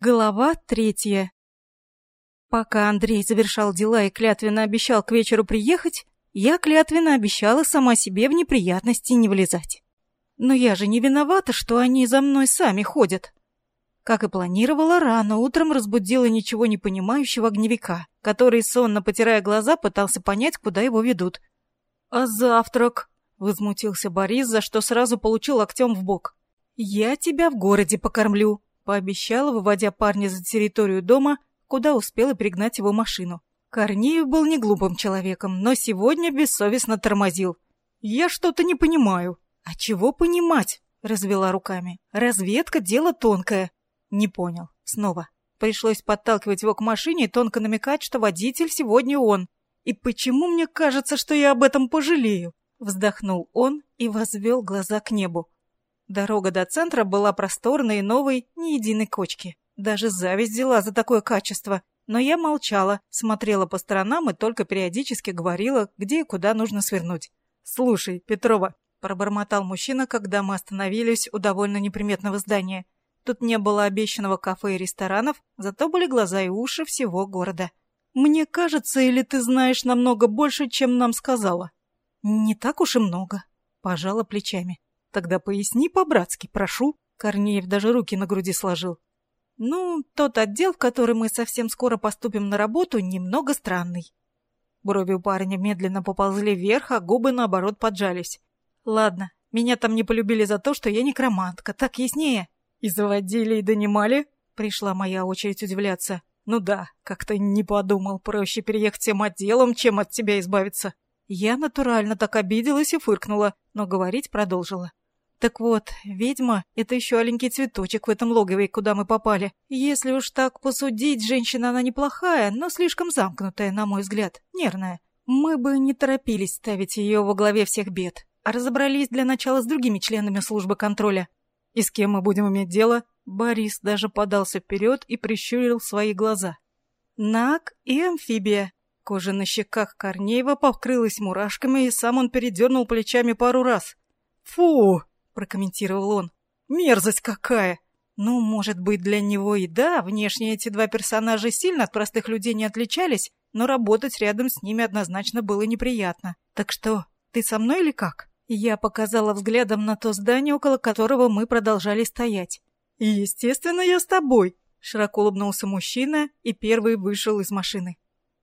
Глава третья. Пока Андрей завершал дела и клятвенно обещал к вечеру приехать, я клятвенно обещала сама себе в неприятности не влезать. Но я же не виновата, что они за мной сами ходят. Как и планировала, рано утром разбудила ничего не понимающего огневика, который, сонно потирая глаза, пытался понять, куда его ведут. «А завтрак?» — возмутился Борис, за что сразу получил локтем в бок. «Я тебя в городе покормлю», — пообещала, выводя парня за территорию дома, куда успела пригнать его машину. Корнеев был не глупым человеком, но сегодня бессовестно тормозил. «Я что-то не понимаю». «А чего понимать?» — развела руками. «Разведка — дело тонкое. Не понял. Снова. Пришлось подталкивать его к машине и тонко намекать, что водитель сегодня он. И почему мне кажется, что я об этом пожалею? Вздохнул он и возвел глаза к небу. Дорога до центра была просторной новой, ни единой кочки. Даже зависть взяла за такое качество. Но я молчала, смотрела по сторонам и только периодически говорила, где и куда нужно свернуть. «Слушай, Петрова», — пробормотал мужчина, когда мы остановились у довольно неприметного здания — Тут не было обещанного кафе и ресторанов, зато были глаза и уши всего города. «Мне кажется, или ты знаешь намного больше, чем нам сказала?» «Не так уж и много», — пожала плечами. «Тогда поясни по-братски, прошу». Корнеев даже руки на груди сложил. «Ну, тот отдел, в который мы совсем скоро поступим на работу, немного странный». Брови у парня медленно поползли вверх, а губы, наоборот, поджались. «Ладно, меня там не полюбили за то, что я некромантка, так яснее?» «И заводили, и донимали?» Пришла моя очередь удивляться. «Ну да, как-то не подумал, проще переехать тем отделом, чем от тебя избавиться». Я натурально так обиделась и фыркнула, но говорить продолжила. Так вот, ведьма — это еще аленький цветочек в этом логове, куда мы попали. Если уж так посудить, женщина она неплохая, но слишком замкнутая, на мой взгляд, нервная. Мы бы не торопились ставить ее во главе всех бед, а разобрались для начала с другими членами службы контроля. И с кем мы будем иметь дело? Борис даже подался вперед и прищурил свои глаза. Наг и амфибия. Кожа на щеках Корнеева покрылась мурашками, и сам он передернул плечами пару раз. «Фу!» — прокомментировал он. «Мерзость какая!» Ну, может быть, для него и да, внешне эти два персонажа сильно от простых людей не отличались, но работать рядом с ними однозначно было неприятно. Так что, ты со мной или как? Я показала взглядом на то здание, около которого мы продолжали стоять. «Естественно, я с тобой», — широко улыбнулся мужчина и первый вышел из машины.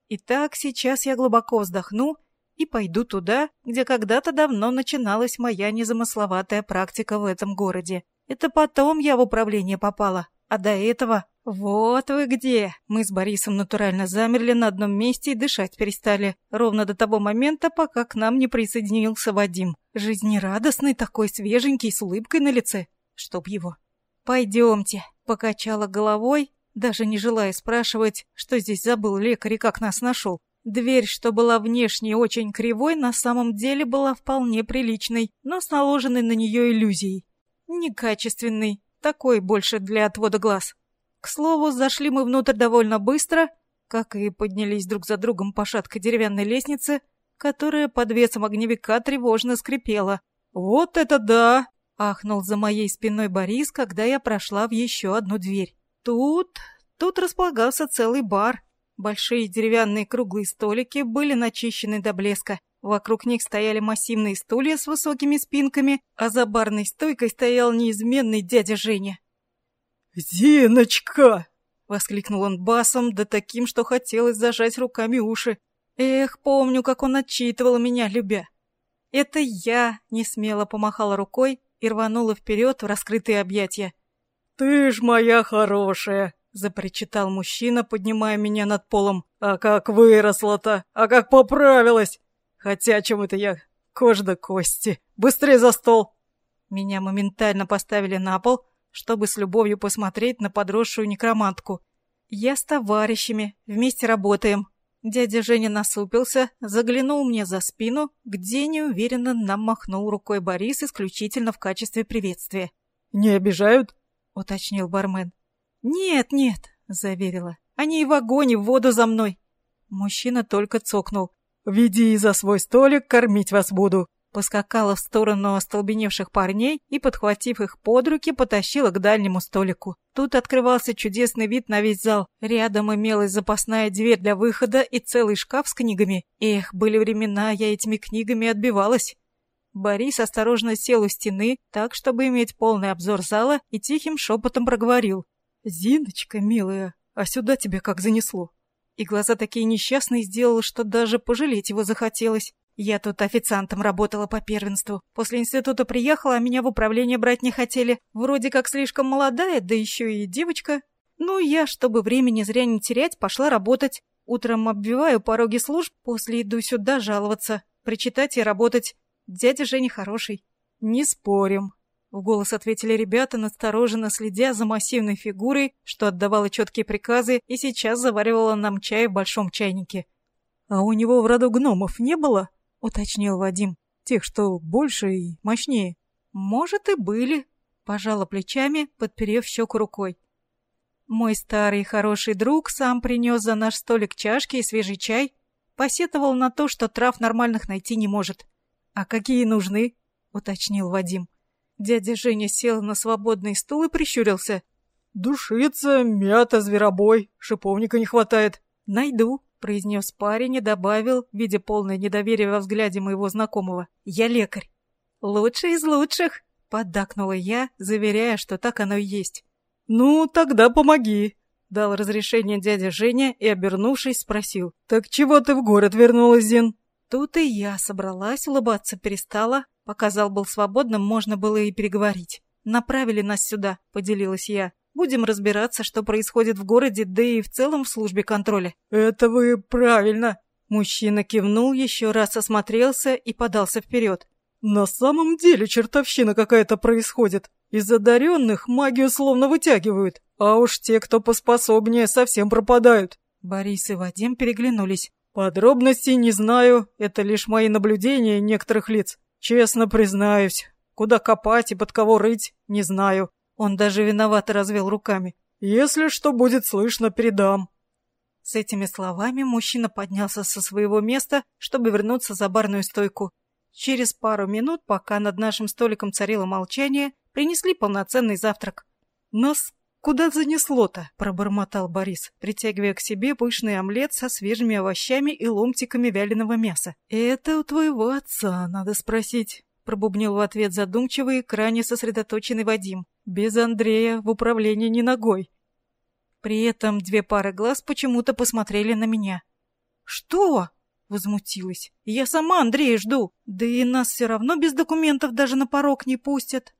«Итак, сейчас я глубоко вздохну и пойду туда, где когда-то давно начиналась моя незамысловатая практика в этом городе. Это потом я в управление попала, а до этого «Вот вы где!» Мы с Борисом натурально замерли на одном месте и дышать перестали. Ровно до того момента, пока к нам не присоединился Вадим. Жизнерадостный такой, свеженький, с улыбкой на лице. Чтоб его. «Пойдемте», — покачала головой, даже не желая спрашивать, что здесь забыл лекарь и как нас нашел. Дверь, что была внешне очень кривой, на самом деле была вполне приличной, но с наложенной на нее иллюзией. Некачественный, такой больше для отвода глаз. К слову, зашли мы внутрь довольно быстро, как и поднялись друг за другом по шаткой деревянной лестнице, которая под весом огневика тревожно скрипела. «Вот это да!» — ахнул за моей спиной Борис, когда я прошла в еще одну дверь. Тут... тут располагался целый бар. Большие деревянные круглые столики были начищены до блеска. Вокруг них стояли массивные стулья с высокими спинками, а за барной стойкой стоял неизменный дядя Женя. «Зиночка!» — воскликнул он басом, да таким, что хотелось зажать руками уши. Эх, помню, как он отчитывал меня, любя. Это я не смело помахала рукой и рванула вперед в раскрытые объятия. «Ты ж моя хорошая!» — запричитал мужчина, поднимая меня над полом. «А как выросла-то! А как поправилась! Хотя чем это я? Кожа до кости! Быстрее за стол!» Меня моментально поставили на пол — чтобы с любовью посмотреть на подросшую некромантку. «Я с товарищами, вместе работаем». Дядя Женя насупился, заглянул мне за спину, где неуверенно нам махнул рукой Борис исключительно в качестве приветствия. «Не обижают?» — уточнил бармен. «Нет, нет», — заверила. «Они и в огонь, и в воду за мной». Мужчина только цокнул. «Веди за свой столик, кормить вас буду» поскакала в сторону остолбеневших парней и, подхватив их под руки, потащила к дальнему столику. Тут открывался чудесный вид на весь зал. Рядом имелась запасная дверь для выхода и целый шкаф с книгами. Эх, были времена, я этими книгами отбивалась. Борис осторожно сел у стены, так, чтобы иметь полный обзор зала, и тихим шепотом проговорил. «Зиночка, милая, а сюда тебя как занесло?» И глаза такие несчастные сделал, что даже пожалеть его захотелось. Я тут официантом работала по первенству. После института приехала, а меня в управление брать не хотели. Вроде как слишком молодая, да еще и девочка. Ну, я, чтобы времени зря не терять, пошла работать. Утром оббиваю пороги служб, после иду сюда жаловаться, причитать и работать. Дядя Женя хороший. Не спорим. В голос ответили ребята, настороженно следя за массивной фигурой, что отдавала четкие приказы и сейчас заваривала нам чай в большом чайнике. «А у него в роду гномов не было?» — уточнил Вадим. «Тех, что больше и мощнее». «Может, и были», — пожала плечами, подперев щеку рукой. Мой старый хороший друг сам принес за наш столик чашки и свежий чай, посетовал на то, что трав нормальных найти не может. «А какие нужны?» — уточнил Вадим. Дядя Женя сел на свободный стул и прищурился. «Душица, мята, зверобой. Шиповника не хватает». «Найду», — произнес парень и добавил, видя полное недоверие во взгляде моего знакомого. «Я лекарь». «Лучший из лучших», — поддакнула я, заверяя, что так оно и есть. «Ну, тогда помоги», — дал разрешение дядя Женя и, обернувшись, спросил. «Так чего ты в город вернулась, Зин?» Тут и я собралась, улыбаться перестала. Пока зал был свободным, можно было и переговорить. «Направили нас сюда», — поделилась я. «Будем разбираться, что происходит в городе, да и в целом в службе контроля». «Это вы правильно!» Мужчина кивнул, еще раз осмотрелся и подался вперед. «На самом деле чертовщина какая-то происходит. Из одаренных магию словно вытягивают, а уж те, кто поспособнее, совсем пропадают». Борис и Вадим переглянулись. Подробностей не знаю, это лишь мои наблюдения некоторых лиц. Честно признаюсь, куда копать и под кого рыть, не знаю. Он даже виновато развел руками. Если что будет слышно, передам. С этими словами мужчина поднялся со своего места, чтобы вернуться за барную стойку. Через пару минут, пока над нашим столиком царило молчание, принесли полноценный завтрак. Нас «Куда занесло-то?» — пробормотал Борис, притягивая к себе пышный омлет со свежими овощами и ломтиками вяленого мяса. «Это у твоего отца, надо спросить», — пробубнил в ответ задумчивый, крайне сосредоточенный Вадим. «Без Андрея в управлении не ногой». При этом две пары глаз почему-то посмотрели на меня. «Что?» — возмутилась. «Я сама Андрея жду. Да и нас все равно без документов даже на порог не пустят».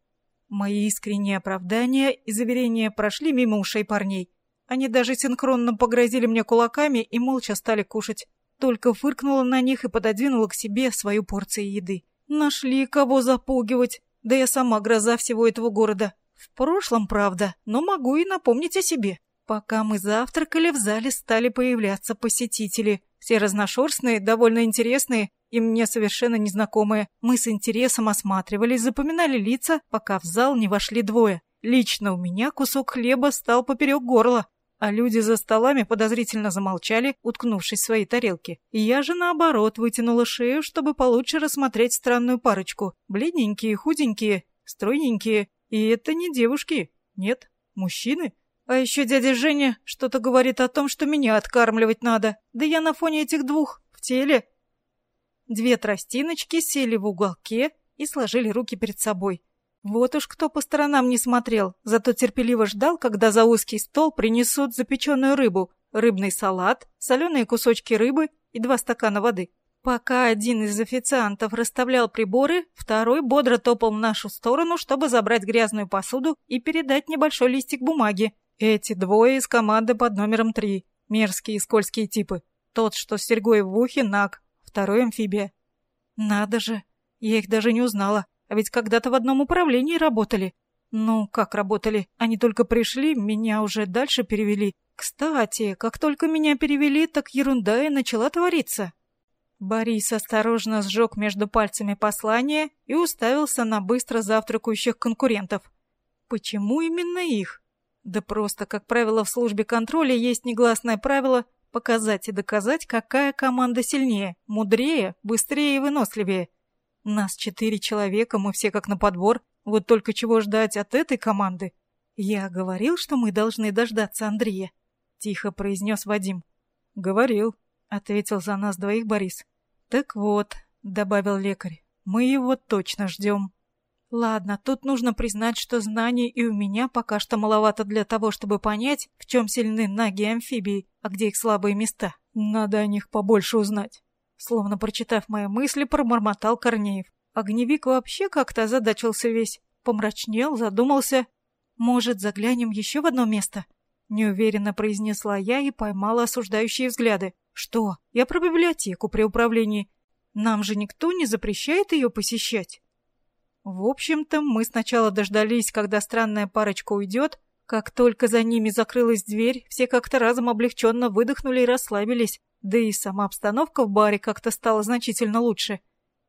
Мои искренние оправдания и заверения прошли мимо ушей парней. Они даже синхронно погрозили мне кулаками и молча стали кушать. Только фыркнула на них и пододвинула к себе свою порцию еды. Нашли кого запугивать. Да я сама гроза всего этого города. В прошлом, правда, но могу и напомнить о себе. Пока мы завтракали, в зале стали появляться посетители. Все разношерстные, довольно интересные, и мне совершенно незнакомые. Мы с интересом осматривались, запоминали лица, пока в зал не вошли двое. Лично у меня кусок хлеба стал поперек горла, а люди за столами подозрительно замолчали, уткнувшись в свои тарелки. Я же, наоборот, вытянула шею, чтобы получше рассмотреть странную парочку. Бледненькие, худенькие, стройненькие. И это не девушки. Нет, мужчины. А еще дядя Женя что-то говорит о том, что меня откармливать надо. Да я на фоне этих двух в теле Две тростиночки сели в уголке и сложили руки перед собой. Вот уж кто по сторонам не смотрел, зато терпеливо ждал, когда за узкий стол принесут запеченную рыбу, рыбный салат, соленые кусочки рыбы и два стакана воды. Пока один из официантов расставлял приборы, второй бодро топал в нашу сторону, чтобы забрать грязную посуду и передать небольшой листик бумаги. Эти двое из команды под номером три. Мерзкие и скользкие типы. Тот, что с серьгой в ухе, наг, второй амфибия. Надо же, я их даже не узнала, а ведь когда-то в одном управлении работали. Ну, как работали? Они только пришли, меня уже дальше перевели. Кстати, как только меня перевели, так ерунда и начала твориться. Борис осторожно сжег между пальцами послание и уставился на быстро завтракающих конкурентов. Почему именно их? Да просто, как правило, в службе контроля есть негласное правило Показать и доказать, какая команда сильнее, мудрее, быстрее и выносливее. Нас четыре человека, мы все как на подбор. Вот только чего ждать от этой команды? «Я говорил, что мы должны дождаться Андрея», — тихо произнес Вадим. «Говорил», — ответил за нас двоих Борис. «Так вот», — добавил лекарь, — «мы его точно ждем». Ладно, тут нужно признать, что знаний и у меня пока что маловато для того, чтобы понять, в чем сильны наги амфибии, а где их слабые места. Надо о них побольше узнать. Словно прочитав мои мысли, промормотал Корнеев. Огневик вообще как-то озадачился весь. Помрачнел, задумался. «Может, заглянем еще в одно место?» Неуверенно произнесла я и поймала осуждающие взгляды. «Что? Я про библиотеку при управлении. Нам же никто не запрещает ее посещать?» В общем-то, мы сначала дождались, когда странная парочка уйдет. Как только за ними закрылась дверь, все как-то разом облегченно выдохнули и расслабились. Да и сама обстановка в баре как-то стала значительно лучше.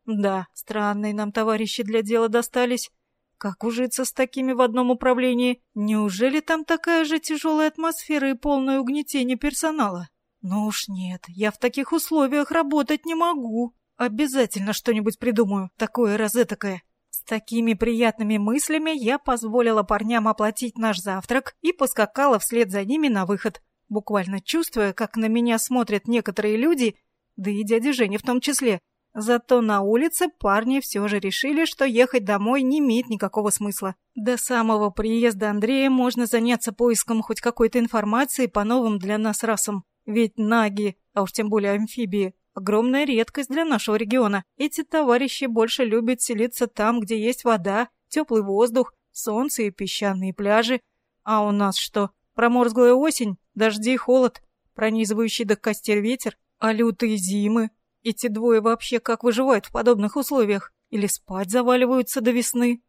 Да, странные нам товарищи для дела достались. Как ужиться с такими в одном управлении? Неужели там такая же тяжелая атмосфера и полное угнетение персонала? Ну уж нет, я в таких условиях работать не могу. Обязательно что-нибудь придумаю, такое розетокое. Такими приятными мыслями я позволила парням оплатить наш завтрак и поскакала вслед за ними на выход, буквально чувствуя, как на меня смотрят некоторые люди, да и дядя Женя в том числе. Зато на улице парни все же решили, что ехать домой не имеет никакого смысла. До самого приезда Андрея можно заняться поиском хоть какой-то информации по новым для нас расам. Ведь наги, а уж тем более амфибии, огромная редкость для нашего региона. Эти товарищи больше любят селиться там, где есть вода, теплый воздух, солнце и песчаные пляжи. А у нас что? Проморзглая осень, дожди и холод, пронизывающий до костей ветер, а лютые зимы, эти двое вообще как выживают в подобных условиях? Или спать заваливаются до весны?